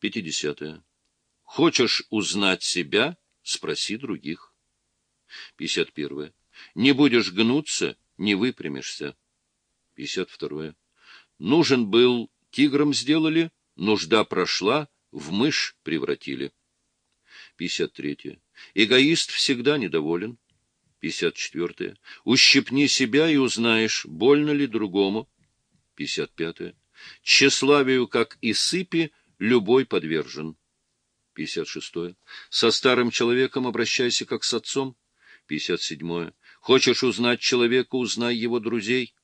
50. Хочешь узнать себя? Спроси других. 51. Не будешь гнуться, не выпрямишься. 52. Нужен был, тигром сделали, нужда прошла, в мышь превратили. 53. Эгоист всегда недоволен. 54. Ущипни себя и узнаешь, больно ли другому. 55. Тщеславию, как и сыпи, любой подвержен. 56. Со старым человеком обращайся, как с отцом. 57. Хочешь узнать человека, узнай его друзей.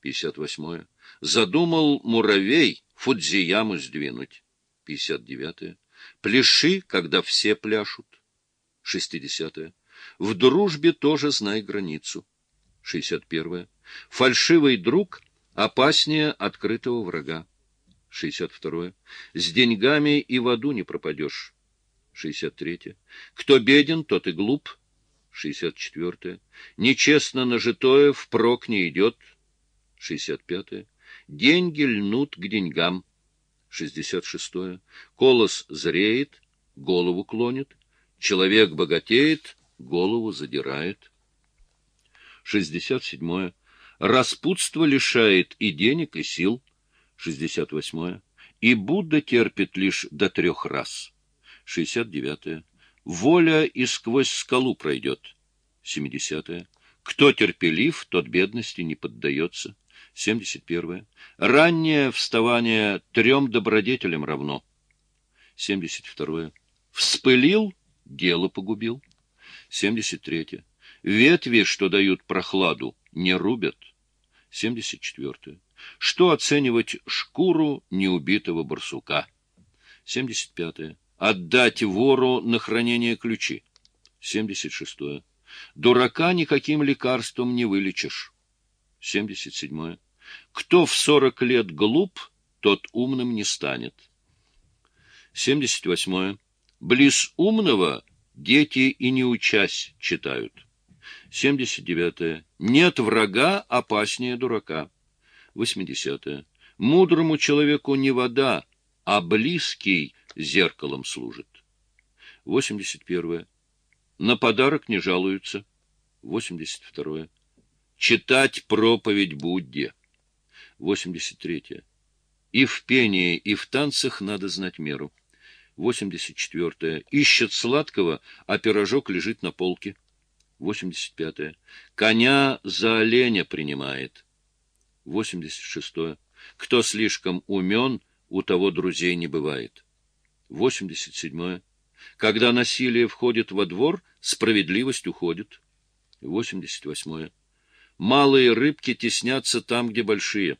58. Задумал муравей Фудзияму сдвинуть. 59. Пляши, когда все пляшут. 60. В дружбе тоже знай границу. 61. Фальшивый друг опаснее открытого врага. 62. С деньгами и в аду не пропадешь. 63. Кто беден, тот и глуп. 64. Нечестно нажитое впрок не идет. 65. Деньги льнут к деньгам. 66. Колос зреет, голову клонит. Человек богатеет, голову задирает. 67. Распутство лишает и денег, и сил. 68. И Будда терпит лишь до трех раз. 69. Воля и сквозь скалу пройдет. 70. Кто терпелив, тот бедности не поддается. 71. Раннее вставание трем добродетелям равно. 72. Вспылил, дело погубил. 73. Ветви, что дают прохладу, не рубят. 74. Что оценивать шкуру неубитого барсука? 75. Отдать вору на хранение ключи. 76. Дурака никаким лекарством не вылечишь. 77. Кто в 40 лет глуп, тот умным не станет. 78. Близ умного дети и не учась читают. 79. Нет врага опаснее дурака. 80. Мудрому человеку не вода, а близкий зеркалом служит. 81. На подарок не жалуются. 82. Читать проповедь Будде. 83. И в пении, и в танцах надо знать меру. 84. Ищет сладкого, а пирожок лежит на полке. 85. Коня за оленя принимает. 86. Кто слишком умен, у того друзей не бывает. 87. Когда насилие входит во двор, справедливость уходит. 88. Малые рыбки теснятся там, где большие.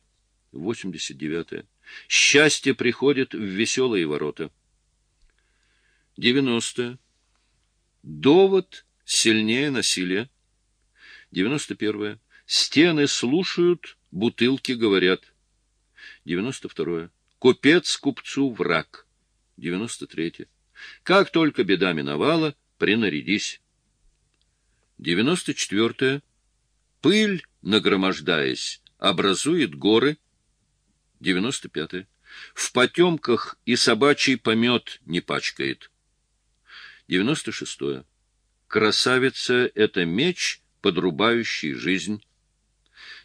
89. Счастье приходит в веселые ворота. 90. Довод сильнее насилия. 91. Стены слушают, бутылки говорят. 92. Купец купцу враг. 93. Как только беда миновала, принарядись. 94. Пыль, нагромождаясь, образует горы. 95. В потемках и собачий помет не пачкает. 96. Красавица — это меч, подрубающий жизнь.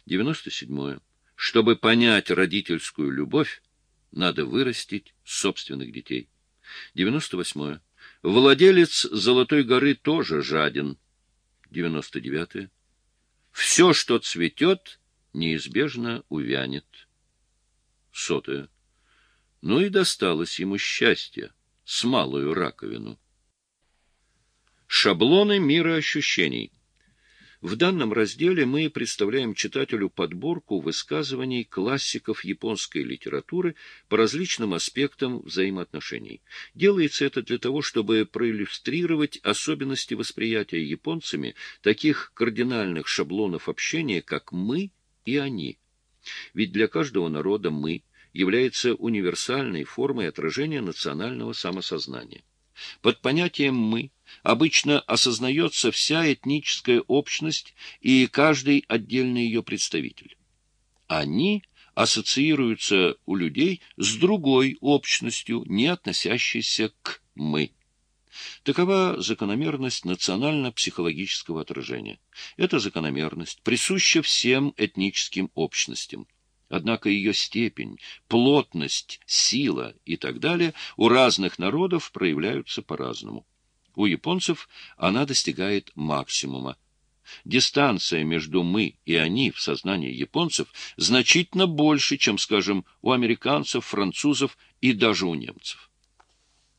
97. Чтобы понять родительскую любовь, надо вырастить собственных детей. 98. Владелец Золотой горы тоже жаден. 99. Все, что цветет, неизбежно увянет. Сотое. Ну и досталось ему счастье с малую раковину. Шаблоны мира ощущений. В данном разделе мы представляем читателю подборку высказываний классиков японской литературы по различным аспектам взаимоотношений. Делается это для того, чтобы проиллюстрировать особенности восприятия японцами таких кардинальных шаблонов общения, как «мы» и «они». Ведь для каждого народа «мы» является универсальной формой отражения национального самосознания. Под понятием «мы» обычно осознается вся этническая общность и каждый отдельный ее представитель. Они ассоциируются у людей с другой общностью, не относящейся к «мы». Такова закономерность национально-психологического отражения. Эта закономерность присуща всем этническим общностям. Однако ее степень, плотность, сила и так далее у разных народов проявляются по-разному. У японцев она достигает максимума. Дистанция между «мы» и «они» в сознании японцев значительно больше, чем, скажем, у американцев, французов и даже у немцев.